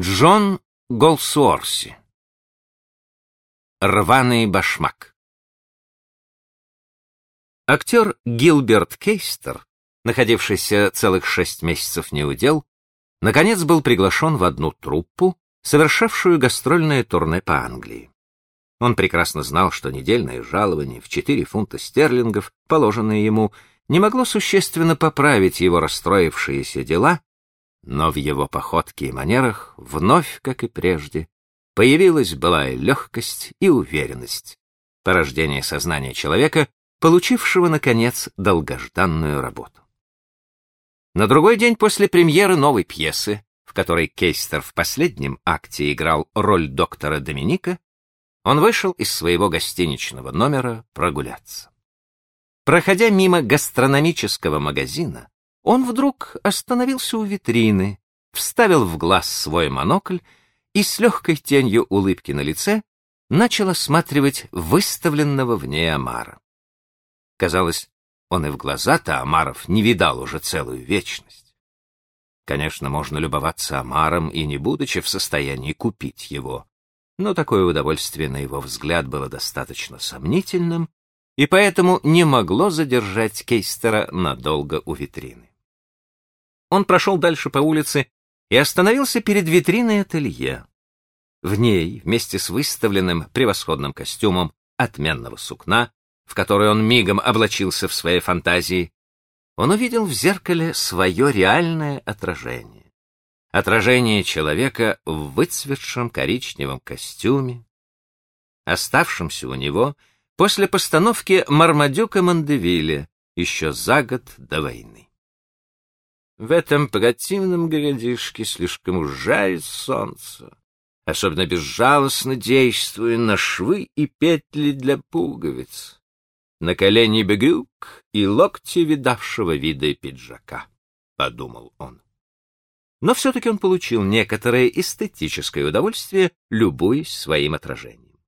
Джон Голсуорси. Рваный башмак. Актер Гилберт Кейстер, находившийся целых шесть месяцев неудел, наконец был приглашен в одну труппу, совершавшую гастрольное турне по Англии. Он прекрасно знал, что недельное жалование в 4 фунта стерлингов, положенное ему, не могло существенно поправить его расстроившиеся дела но в его походке и манерах вновь, как и прежде, появилась былая легкость и уверенность, порождение сознания человека, получившего, наконец, долгожданную работу. На другой день после премьеры новой пьесы, в которой Кейстер в последнем акте играл роль доктора Доминика, он вышел из своего гостиничного номера прогуляться. Проходя мимо гастрономического магазина, он вдруг остановился у витрины, вставил в глаз свой монокль и с легкой тенью улыбки на лице начал осматривать выставленного в ней омара. Казалось, он и в глаза-то омаров не видал уже целую вечность. Конечно, можно любоваться омаром и не будучи в состоянии купить его, но такое удовольствие, на его взгляд, было достаточно сомнительным, и поэтому не могло задержать Кейстера надолго у витрины. Он прошел дальше по улице и остановился перед витриной ателье. В ней, вместе с выставленным превосходным костюмом отменного сукна, в который он мигом облачился в своей фантазии, он увидел в зеркале свое реальное отражение. Отражение человека в выцветшем коричневом костюме, оставшемся у него после постановки Мармадюка Мандевиля еще за год до войны. В этом противном городишке слишком уж жарит солнце, особенно безжалостно действуя на швы и петли для пуговиц, на колени бегюк и локти видавшего вида пиджака, — подумал он. Но все-таки он получил некоторое эстетическое удовольствие, любуясь своим отражением.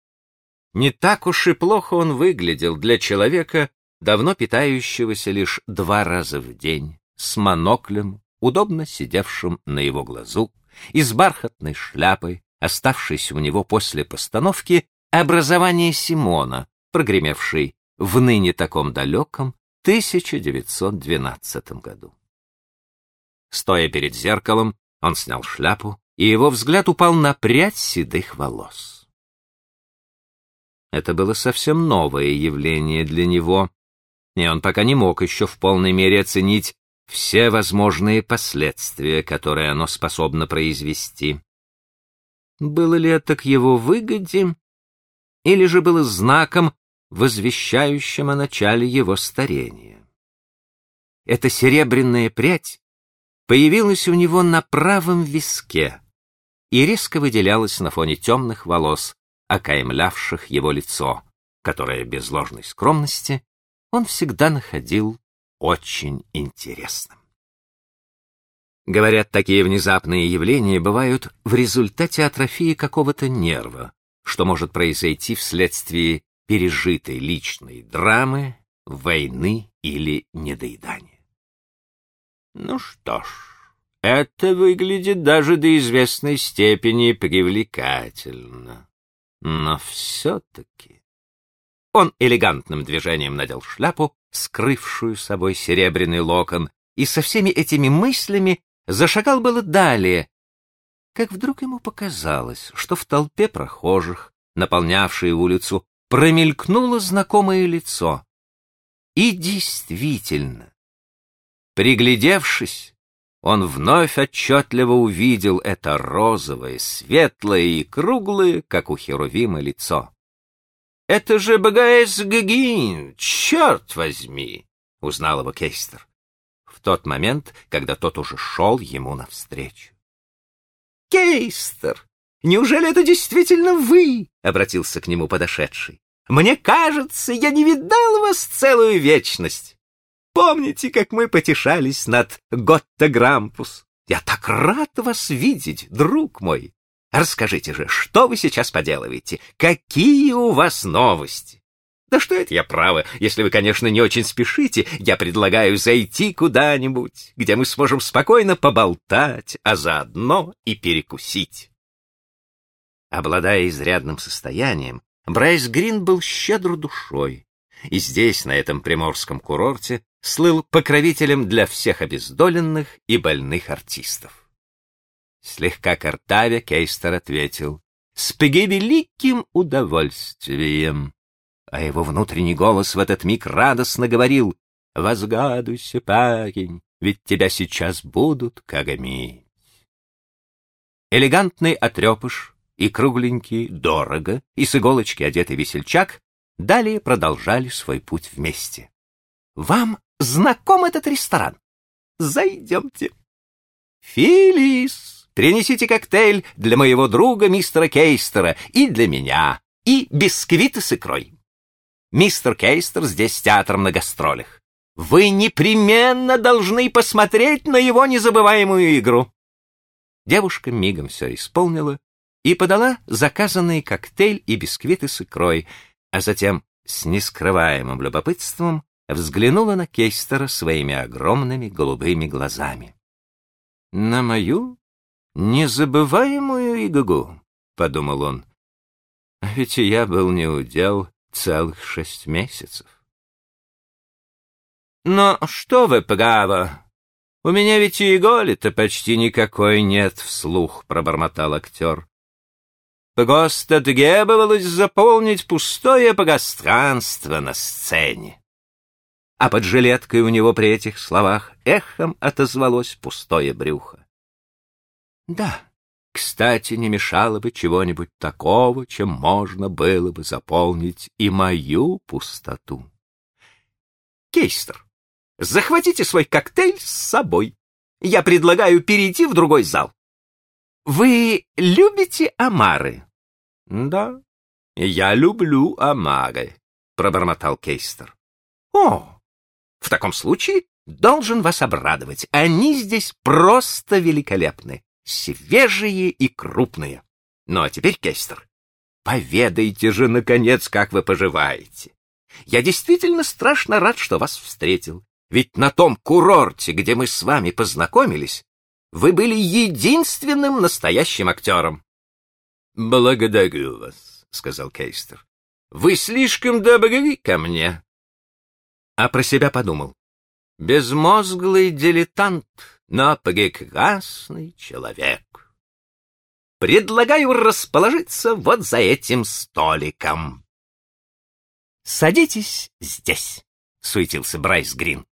Не так уж и плохо он выглядел для человека, давно питающегося лишь два раза в день с моноклем, удобно сидевшим на его глазу, и с бархатной шляпой, оставшейся у него после постановки «Образование Симона», прогремевшей в ныне таком далеком 1912 году. Стоя перед зеркалом, он снял шляпу, и его взгляд упал на прядь седых волос. Это было совсем новое явление для него, и он пока не мог еще в полной мере оценить все возможные последствия, которые оно способно произвести. Было ли это к его выгоде, или же было знаком, возвещающим о начале его старения? Эта серебряная прядь появилась у него на правом виске и резко выделялась на фоне темных волос, окаймлявших его лицо, которое без ложной скромности он всегда находил очень интересным. Говорят, такие внезапные явления бывают в результате атрофии какого-то нерва, что может произойти вследствие пережитой личной драмы, войны или недоедания. Ну что ж, это выглядит даже до известной степени привлекательно. Но все-таки... Он элегантным движением надел шляпу, скрывшую собой серебряный локон, и со всеми этими мыслями зашагал было далее, как вдруг ему показалось, что в толпе прохожих, наполнявшей улицу, промелькнуло знакомое лицо. И действительно, приглядевшись, он вновь отчетливо увидел это розовое, светлое и круглое, как у Херувима, лицо. «Это же Багаэс Гагин, черт возьми!» — узнал его Кейстер. В тот момент, когда тот уже шел ему навстречу. «Кейстер, неужели это действительно вы?» — обратился к нему подошедший. «Мне кажется, я не видал вас целую вечность. Помните, как мы потешались над Готта Грампус? Я так рад вас видеть, друг мой. Расскажите же, что вы сейчас поделываете? Какие у вас новости? Да что это я право? Если вы, конечно, не очень спешите, я предлагаю зайти куда-нибудь, где мы сможем спокойно поболтать, а заодно и перекусить. Обладая изрядным состоянием, Брайс Грин был щедр душой, и здесь, на этом приморском курорте, слыл покровителем для всех обездоленных и больных артистов. Слегка картавя Кейстер ответил, «С великим удовольствием» а его внутренний голос в этот миг радостно говорил «Возгадуйся, парень, ведь тебя сейчас будут кагамить». Элегантный отрепыш и кругленький дорого и с иголочки одетый весельчак далее продолжали свой путь вместе. «Вам знаком этот ресторан? Зайдемте». «Филис, принесите коктейль для моего друга мистера Кейстера и для меня, и бисквиты с икрой». Мистер Кейстер здесь с театром на гастролях. Вы непременно должны посмотреть на его незабываемую игру. Девушка мигом все исполнила и подала заказанный коктейль и бисквиты с икрой, а затем с нескрываемым любопытством взглянула на Кейстера своими огромными голубыми глазами. — На мою незабываемую игру, — подумал он. — А ведь я был неудел целых шесть месяцев. Но что вы, право, у меня ведь и иголи-то почти никакой нет, вслух пробормотал актер. Просто требовалось заполнить пустое пространство на сцене. А под жилеткой у него при этих словах эхом отозвалось пустое брюхо. Да, кстати, не мешало бы чего-нибудь такого, чем можно было бы заполнить и мою пустоту. Кейстер, захватите свой коктейль с собой. Я предлагаю перейти в другой зал. Вы любите омары? Да, я люблю омары, пробормотал Кейстер. О, в таком случае должен вас обрадовать. Они здесь просто великолепны свежие и крупные. Ну а теперь, Кестер, поведайте же, наконец, как вы поживаете. Я действительно страшно рад, что вас встретил. Ведь на том курорте, где мы с вами познакомились, вы были единственным настоящим актером. — Благодарю вас, — сказал Кейстер. — Вы слишком добры ко мне. А про себя подумал. Безмозглый дилетант — но прекрасный человек. Предлагаю расположиться вот за этим столиком. Садитесь здесь, суетился Брайс Грин.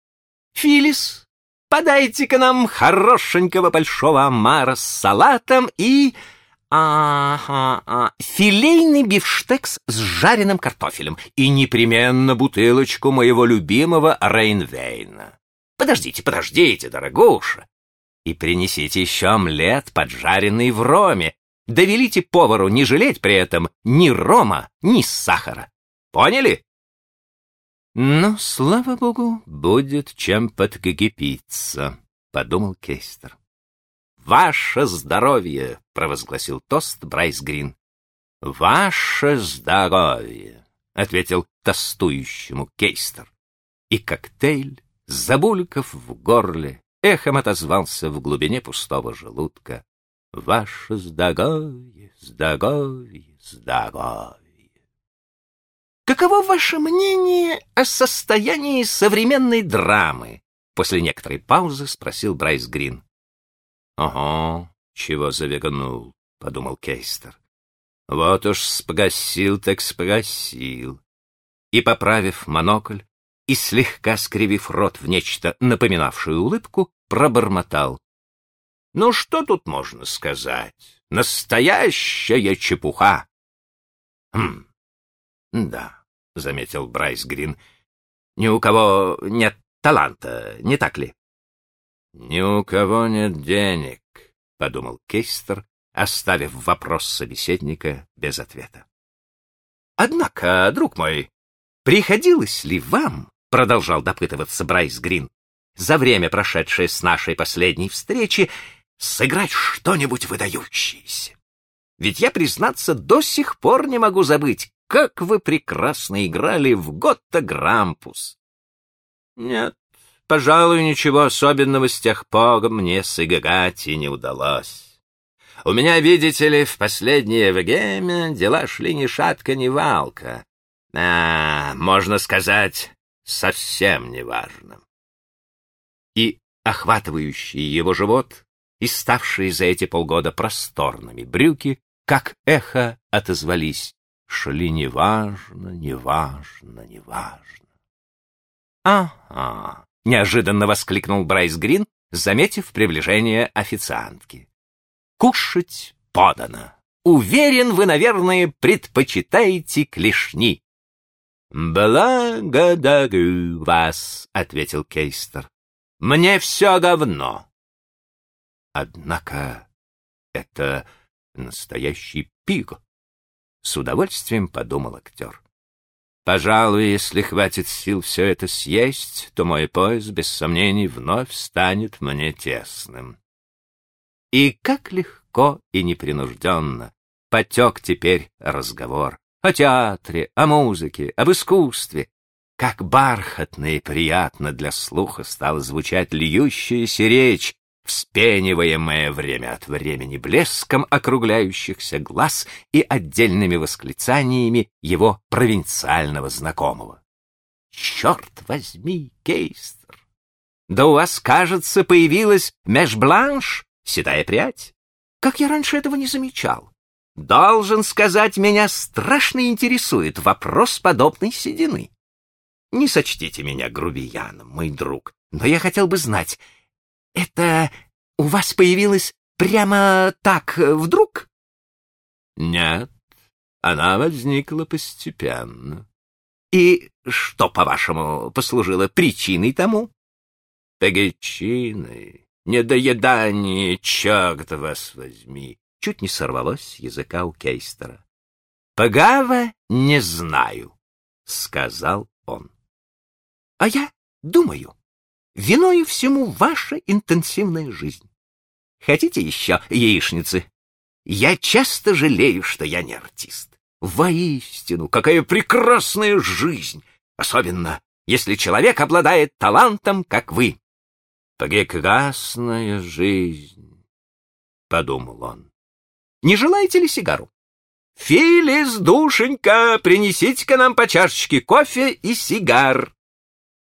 Филис, подайте-ка нам хорошенького большого омара с салатом и... Ага, а, филейный бифштекс с жареным картофелем и непременно бутылочку моего любимого Рейнвейна. Подождите, подождите, дорогуша. И принесите еще омлет, поджаренный в роме. Довелите повару не жалеть при этом ни рома, ни сахара. Поняли? Ну, слава богу, будет чем подкипиться, подумал Кейстер. Ваше здоровье, провозгласил тост Брайс Грин. Ваше здоровье, ответил тостующему Кейстер. И коктейль забульков в горле, эхом отозвался в глубине пустого желудка. Ваше здоровье, здоровье, здоровье. Каково ваше мнение о состоянии современной драмы? После некоторой паузы спросил Брайс Грин. Ого, чего завигнул, подумал Кейстер. Вот уж спогасил так спогасил. И, поправив монокль, и, слегка скривив рот в нечто напоминавшее улыбку, пробормотал. — Ну, что тут можно сказать? Настоящая чепуха! — Хм, да, — заметил Брайс Грин, — ни у кого нет таланта, не так ли? — Ни у кого нет денег, — подумал Кейстер, оставив вопрос собеседника без ответа. — Однако, друг мой, приходилось ли вам продолжал допытываться Брайс Грин, за время, прошедшее с нашей последней встречи, сыграть что-нибудь выдающееся. Ведь я, признаться, до сих пор не могу забыть, как вы прекрасно играли в Готта Грампус!» «Нет, пожалуй, ничего особенного с тех пор мне сыграть и не удалось. У меня, видите ли, в последнее время дела шли ни шатка, ни валка. А, можно сказать, совсем неважно. И охватывающий его живот, и ставшие за эти полгода просторными брюки, как эхо отозвались, шли неважно, неважно, неважно. «Ага!» — неожиданно воскликнул Брайс Грин, заметив приближение официантки. «Кушать подано. Уверен, вы, наверное, предпочитаете клешни». «Благодарю вас», — ответил Кейстер. «Мне все говно». Однако это настоящий пиг, — с удовольствием подумал актер. Пожалуй, если хватит сил все это съесть, то мой пояс, без сомнений, вновь станет мне тесным. И как легко и непринужденно потек теперь разговор о театре, о музыке, об искусстве. Как бархатно и приятно для слуха стала звучать льющаяся речь, вспениваемая время от времени блеском округляющихся глаз и отдельными восклицаниями его провинциального знакомого. «Черт возьми, Кейстер! Да у вас, кажется, появилась межбланш, седая прядь. Как я раньше этого не замечал. Должен сказать, меня страшно интересует вопрос подобной седины. Не сочтите меня грубияном, мой друг, но я хотел бы знать, это у вас появилось прямо так э, вдруг? Нет, она возникла постепенно. И что, по-вашему, послужило причиной тому? Причиной, недоедание, черт вас возьми чуть не сорвалось с языка у Кейстера. «Погава не знаю», — сказал он. «А я думаю, виною всему ваша интенсивная жизнь. Хотите еще яичницы? Я часто жалею, что я не артист. Воистину, какая прекрасная жизнь! Особенно, если человек обладает талантом, как вы. Прекрасная жизнь, — подумал он. Не желаете ли сигару? Филис, душенька, принесите-ка нам по чашечке кофе и сигар.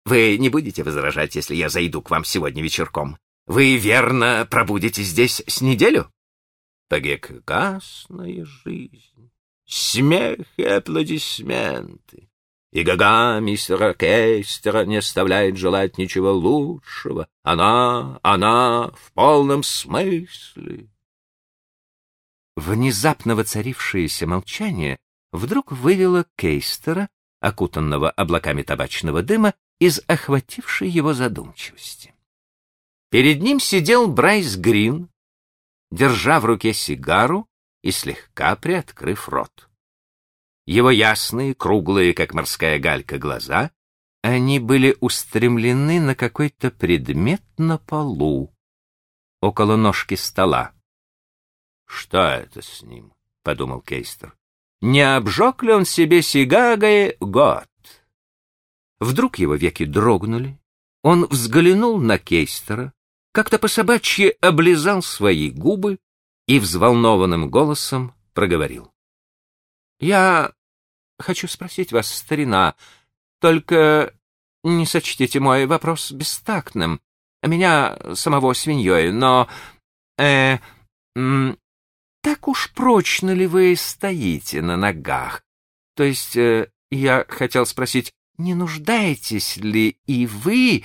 Вы не будете возражать, если я зайду к вам сегодня вечерком? Вы, верно, пробудете здесь с неделю? Прекрасная жизнь, смех и аплодисменты. И гага мистера Кейстера не оставляет желать ничего лучшего. Она, она в полном смысле. Внезапно воцарившееся молчание вдруг вывело Кейстера, окутанного облаками табачного дыма, из охватившей его задумчивости. Перед ним сидел Брайс Грин, держа в руке сигару и слегка приоткрыв рот. Его ясные, круглые, как морская галька, глаза, они были устремлены на какой-то предмет на полу, около ножки стола. Что это с ним? подумал Кейстер. Не обжег ли он себе сигагой год? Вдруг его веки дрогнули. Он взглянул на Кейстера, как-то по-собачьи облизал свои губы и взволнованным голосом проговорил. — Я хочу спросить вас, старина, только не сочтите мой вопрос бестактным, меня самого свиньей, но... Э, так уж прочно ли вы стоите на ногах? То есть, э, я хотел спросить, не нуждаетесь ли и вы,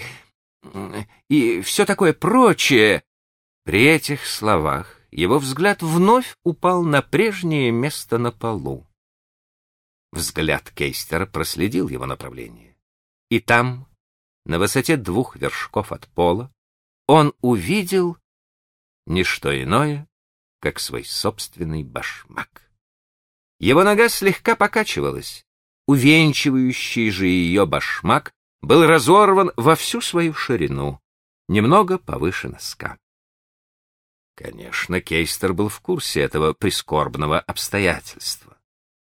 и все такое прочее? При этих словах его взгляд вновь упал на прежнее место на полу. Взгляд Кейстера проследил его направление. И там, на высоте двух вершков от пола, он увидел не что иное, как свой собственный башмак. Его нога слегка покачивалась, увенчивающий же ее башмак был разорван во всю свою ширину, немного повыше носка. Конечно, Кейстер был в курсе этого прискорбного обстоятельства.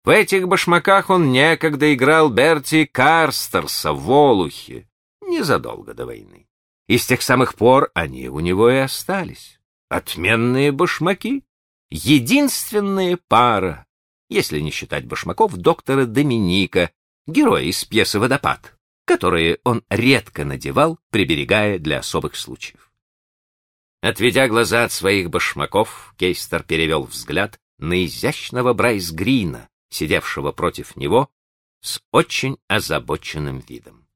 В этих башмаках он некогда играл Берти Карстерса в Волухе, незадолго до войны. И с тех самых пор они у него и остались. Отменные башмаки. Единственная пара, если не считать башмаков доктора Доминика, героя из пьесы «Водопад», которые он редко надевал, приберегая для особых случаев. Отведя глаза от своих башмаков, Кейстер перевел взгляд на изящного Брайс Грина, сидевшего против него, с очень озабоченным видом.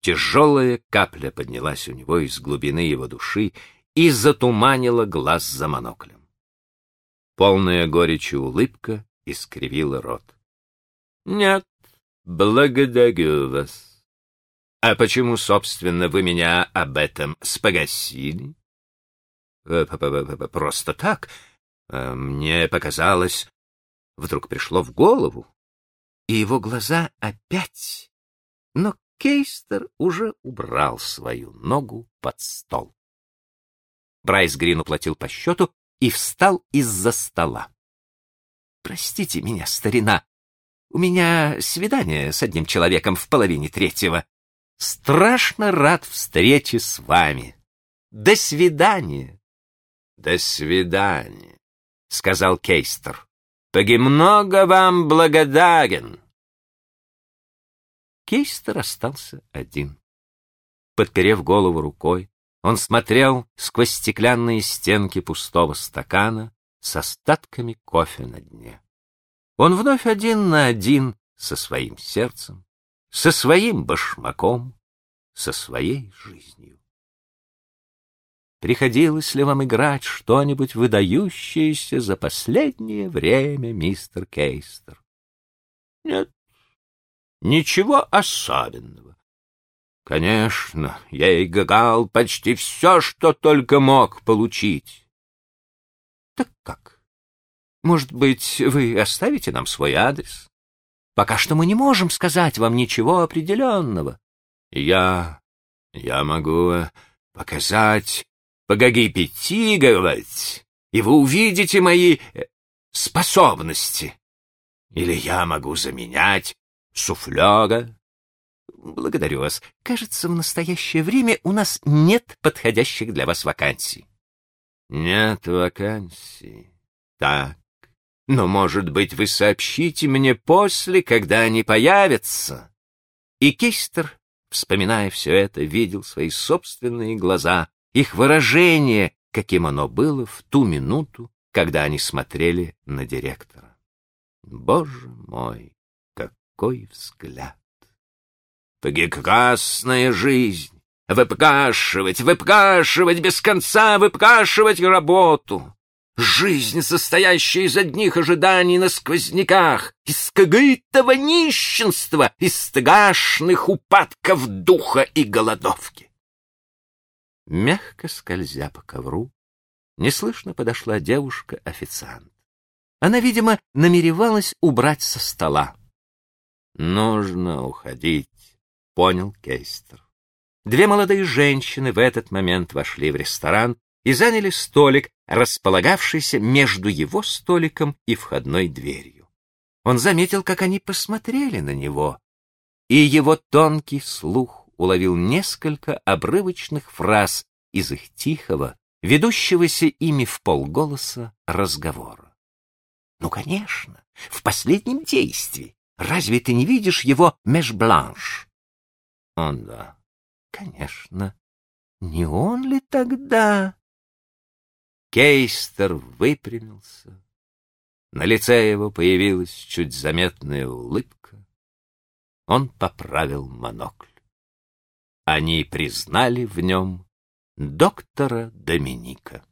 Тяжелая капля поднялась у него из глубины его души и затуманила глаз за моноклем. Полная горечи улыбка искривила рот. — Нет, благодарю вас. А почему, собственно, вы меня об этом спогасили? Э, — Просто так. Э, мне показалось... Вдруг пришло в голову, и его глаза опять... Но Кейстер уже убрал свою ногу под стол. Брайс Грин уплатил по счету и встал из-за стола. «Простите меня, старина, у меня свидание с одним человеком в половине третьего. Страшно рад встрече с вами. До свидания!» «До свидания», — сказал Кейстер. «Погемного вам благодарен». Кейстер остался один. Подперев голову рукой, он смотрел сквозь стеклянные стенки пустого стакана с остатками кофе на дне. Он вновь один на один со своим сердцем, со своим башмаком, со своей жизнью. Приходилось ли вам играть что-нибудь выдающееся за последнее время, мистер Кейстер? Нет, Ничего особенного. Конечно, я играл почти все, что только мог получить. Так как? Может быть, вы оставите нам свой адрес? Пока что мы не можем сказать вам ничего определенного. Я... я могу э, показать, погагипетировать, и вы увидите мои э, способности. Или я могу заменять суфляга. Благодарю вас. Кажется, в настоящее время у нас нет подходящих для вас вакансий. Нет вакансий. Так. Но, может быть, вы сообщите мне после, когда они появятся? И Кейстер, вспоминая все это, видел свои собственные глаза, их выражение, каким оно было в ту минуту, когда они смотрели на директора. Боже мой! какой взгляд! Прекрасная жизнь! Выпрашивать, выпрашивать без конца, выпрашивать работу! Жизнь, состоящая из одних ожиданий на сквозняках, из скрытого нищенства, из страшных упадков духа и голодовки. Мягко скользя по ковру, неслышно подошла девушка-официант. Она, видимо, намеревалась убрать со стола. Нужно уходить, понял Кейстер. Две молодые женщины в этот момент вошли в ресторан и заняли столик, располагавшийся между его столиком и входной дверью. Он заметил, как они посмотрели на него, и его тонкий слух уловил несколько обрывочных фраз из их тихого, ведущегося ими в полголоса разговора. Ну, конечно, в последнем действии Разве ты не видишь его межбланш? Он да, конечно. Не он ли тогда? Кейстер выпрямился. На лице его появилась чуть заметная улыбка. Он поправил монокль. Они признали в нем доктора Доминика.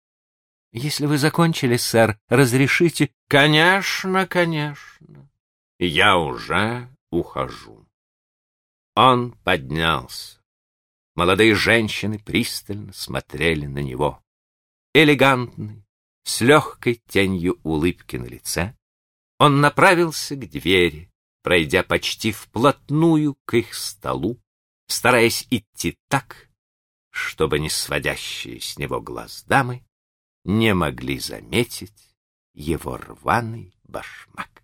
— Если вы закончили, сэр, разрешите? — Конечно, конечно. Я уже ухожу. Он поднялся. Молодые женщины пристально смотрели на него. Элегантный, с легкой тенью улыбки на лице, он направился к двери, пройдя почти вплотную к их столу, стараясь идти так, чтобы не сводящие с него глаз дамы не могли заметить его рваный башмак.